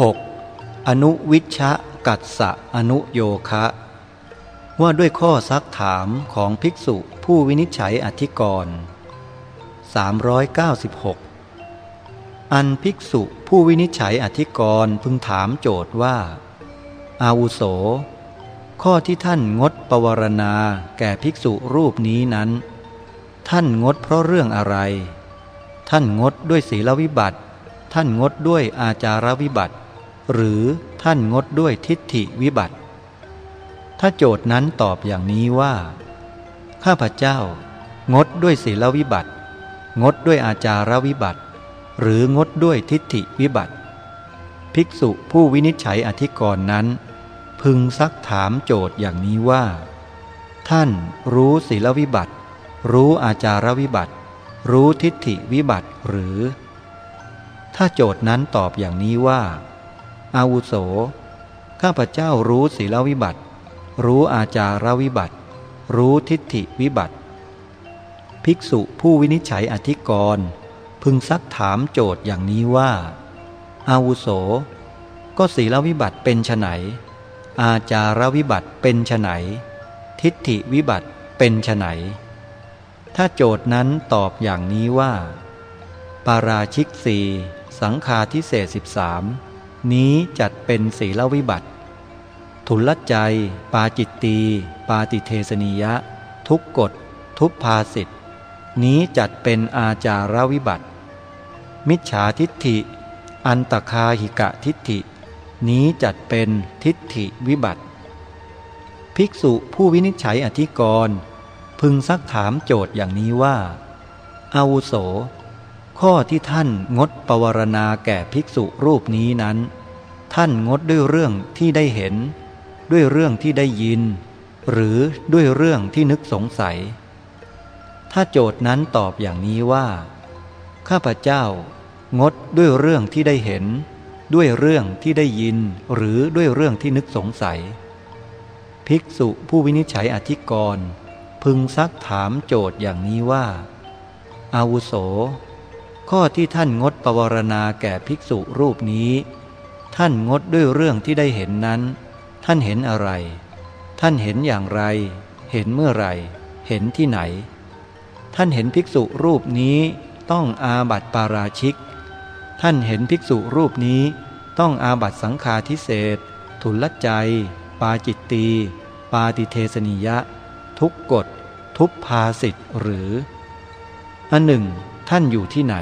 6. อนุวิชะกัสสะอนุโยคะ ว่าด้วยข้อซักถามของภิกษุผู้วินิจฉัยอธิกรณ์396 อันภิกษุผู้วินิจฉัยอธิกรณ์พึงถามโจทย์ว่า อาวุโส ข้อที่ท่านงดปวารณาแก่ภิกษุรูปนี้นั้น ท่านงดเพราะเรื่องอะไร ท่านงดด้วยศีลวิบัติ ท่านงดด้วยอาจารวิบัติ หรือท่านงดด้วยทิฏฐิวิบัติ ถ้าโจทย์นั้นตอบอย่างนี้ว่า ข้าพเจ้า งดด้วยศีลวิบัติ งดด้วยอาจารวิบัติ หรืองดด้วยทิฏฐิวิบัติ ภิกษุผู้วินิจฉัยอธิกรณ์นั้น พึงซักถามโจทย์อย่างนี้ว่า ท่านรู้ศีลวิบัติ รู้อาจารวิบัติ รู้ทิฏฐิวิบัติหรือ ถ้าโจทย์นั้นตอบอย่างนี้ว่า อาวุโส ข้าพเจ้ารู้ศีลวิบัติ รู้อาจารวิบัติ รู้ทิฏฐิวิบัติ ภิกษุผู้วินิจฉัยอธิกรณ์พึงซักถามโจทย์อย่างนี้ว่า อาวุโส ก็ศีลวิบัติเป็นไนอาจารวิบัติเป็นไนทิฏฐิวิบัติเป็นไนถ้าโจทย์นั้นตอบอย่างนี้ว่า ปาราชิกสีสังคาทิเศษสิบสาม นี้จัดเป็นศีลวิบัติ ทุลใจ ปาจิตตี ปาติเทสนิยะ ทุกกฎ ทุพภาสิทธนี้จัดเป็นอาจารวิบัติ มิจฉาทิฏฐิ อันตคาหิกะทิฏฐิ นี้จัดเป็นทิฏฐิวิบัติ ภิกษุผู้วินิจฉัยอธิกรณ์พึงซักถามโจทย์อย่างนี้ว่าอาวุโส ข้อที่ท่านงดปวารณาแก่ภิกษุรูปนี้นั้น ท่านงดด้วยเรื่องที่ได้เห็น ด้วยเรื่องที่ได้ยิน หรือด้วยเรื่องที่นึกสงสัย ถ้าโจทย์นั้นตอบอย่างนี้ว่า ข้าพเจ้างดด้วยเรื่องที่ได้เห็น ด้วยเรื่องที่ได้ยิน หรือด้วยเรื่องที่นึกสงสัย ภิกษุผู้วินิจฉัยอธิกรณ์พึงซักถามโจทย์อย่างนี้ว่า อาวุโส ข้อที่ท่านงดปวารณาแก่ภิกษุรูปนี้ ท่านงดด้วยเรื่องที่ได้เห็นนั้น ท่านเห็นอะไร ท่านเห็นอย่างไร เห็นเมื่อไรเห็นที่ไหน ท่านเห็นภิกษุรูปนี้ต้องอาบัติปาราชิก ท่านเห็นภิกษุรูปนี้ต้องอาบัติสังฆาทิเศษทุลใจ ปาจิตตี ปาติเทสนิยะ ทุกกฎ ทุพภาสิทธิ์หรืออันหนึ่ง ท่านอยู่ที่ไหน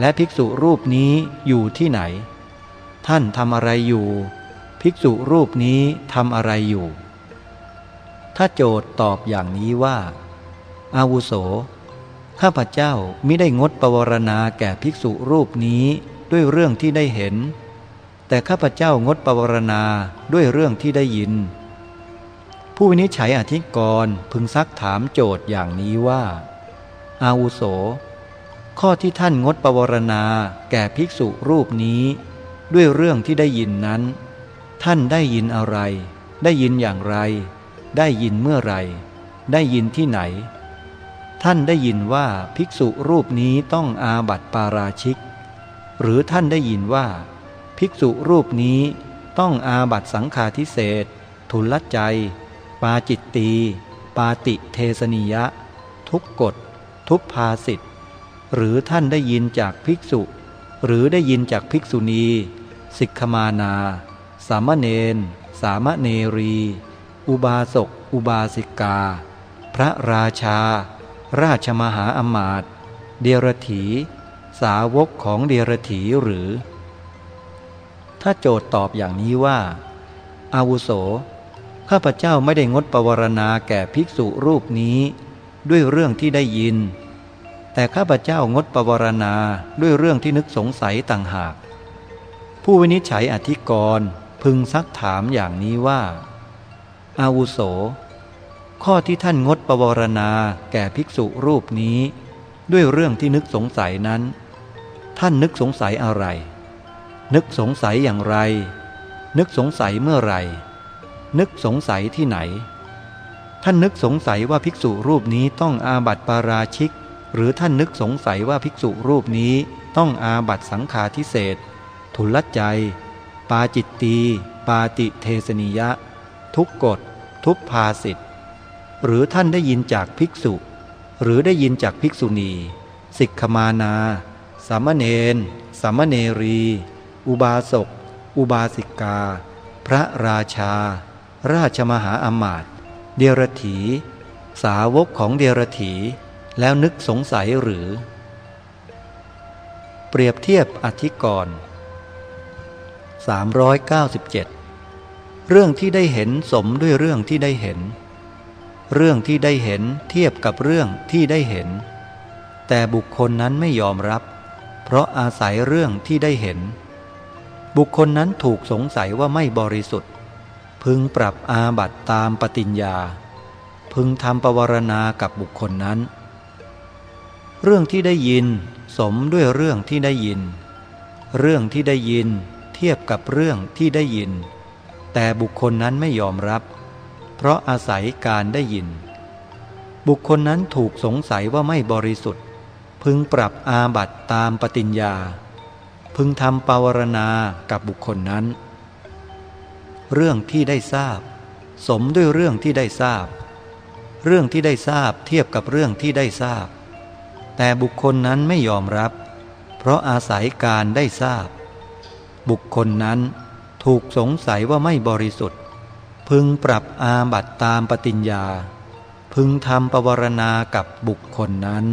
และภิกษุรูปนี้อยู่ที่ไหน ท่านทำอะไรอยู่ ภิกษุรูปนี้ทำอะไรอยู่ ถ้าโจทย์ตอบอย่างนี้ว่า อาวุโส ข้าพเจ้ามิได้งดปวารณาแก่ภิกษุรูปนี้ด้วยเรื่องที่ได้เห็น แต่ข้าพเจ้างดปวารณาด้วยเรื่องที่ได้ยิน ผู้วินิจฉัยอธิกรณ์พึงซักถามโจทย์อย่างนี้ว่า อาวุโส ข้อที่ท่านงดปวารณาแก่ภิกษุรูปนี้ ด้วยเรื่องที่ได้ยินนั้น ท่านได้ยินอะไร ได้ยินอย่างไร ได้ยินเมื่อไรได้ยินที่ไหน ท่านได้ยินว่าภิกษุรูปนี้ต้องอาบัติปาราชิก หรือท่านได้ยินว่า ภิกษุรูปนี้ต้องอาบัติสังฆาทิเศษทุลใจ ปาจิตตี ปาติเทสนิยะ ทุกกฎ ทุพภาสิทธ หรือท่านได้ยินจากภิกษุ หรือได้ยินจากภิกษุณี สิกขมานา สามเณร สามเณรี อุบาสก อุบาสิกา พระราชา ราชมหาอมาตย์เดียรถี สาวกของเดียรถีหรือ ถ้าโจทย์ตอบอย่างนี้ว่า อาวุโส ข้าพเจ้าไม่ได้งดปวารณาแก่ภิกษุรูปนี้ ด้วยเรื่องที่ได้ยิน แต่ข้าพเจ้างดปวารณาด้วยเรื่องที่นึกสงสัยต่างหาก ผู้วินิจฉัยอธิกรณ์พึงซักถามอย่างนี้ว่า อาวุโส ข้อที่ท่านงดปวารณาแก่ภิกษุรูปนี้ ด้วยเรื่องที่นึกสงสัยนั้น ท่านนึกสงสัยอะไร นึกสงสัยอย่างไร นึกสงสัยเมื่อไรนึกสงสัยที่ไหน ท่านนึกสงสัยว่าภิกษุรูปนี้ต้องอาบัติปาราชิก หรือท่านนึกสงสัยว่าภิกษุรูปนี้ต้องอาบัติสังฆาทิเศษทุลใจปปาจิตตี ปาติเทสนิยะ ทุกกฎ ทุพภาสิทธ์หรือท่านได้ยินจากภิกษุ หรือได้ยินจากภิกษุณีสิกขมานา สามเณรสามเณรี อุบาสก อุบาสิกา พระราชา ราชมหาอมาตย์เดียรถี สาวกของเดียรถี แล้วนึกสงสัยหรือ เปรียบเทียบอธิกรณ์397 เรื่องที่ได้เห็นสมด้วยเรื่องที่ได้เห็น เรื่องที่ได้เห็นเทียบกับเรื่องที่ได้เห็น แต่บุคคลนั้นไม่ยอมรับ เพราะอาศัยเรื่องที่ได้เห็น บุคคลนั้นถูกสงสัยว่าไม่บริสุทธิ์ พึงปรับอาบัตตามปฏิญญา พึงทำปวารณากับบุคคลนั้น เรื่องที่ได้ยิน สมด้วยเรื่องที่ได้ยิน เรื่องที่ได้ยิน เทียบกับเรื่องที่ได้ยิน แต่บุคคลนั้นไม่ยอมรับ เพราะอาศัยการได้ยิน บุคคลนั้นถูกสงสัยว่าไม่บริสุทธิ์ พึงปรับอาบัตตามปฏิญญา พึงทำปาวรณากับบุคคลนั้น เรื่องที่ได้ทราบ สมด้วยเรื่องที่ได้ทราบ เรื่องที่ได้ทราบเทียบกับเรื่องที่ได้ทราบ แต่บุคคลนั้นไม่ยอมรับ เพราะอาศัยการได้ทราบ บุคคลนั้นถูกสงสัยว่าไม่บริสุทธิ์ พึงปรับอาบัตตามปฏิญญา พึงทำปวารณากับบุคคลนั้น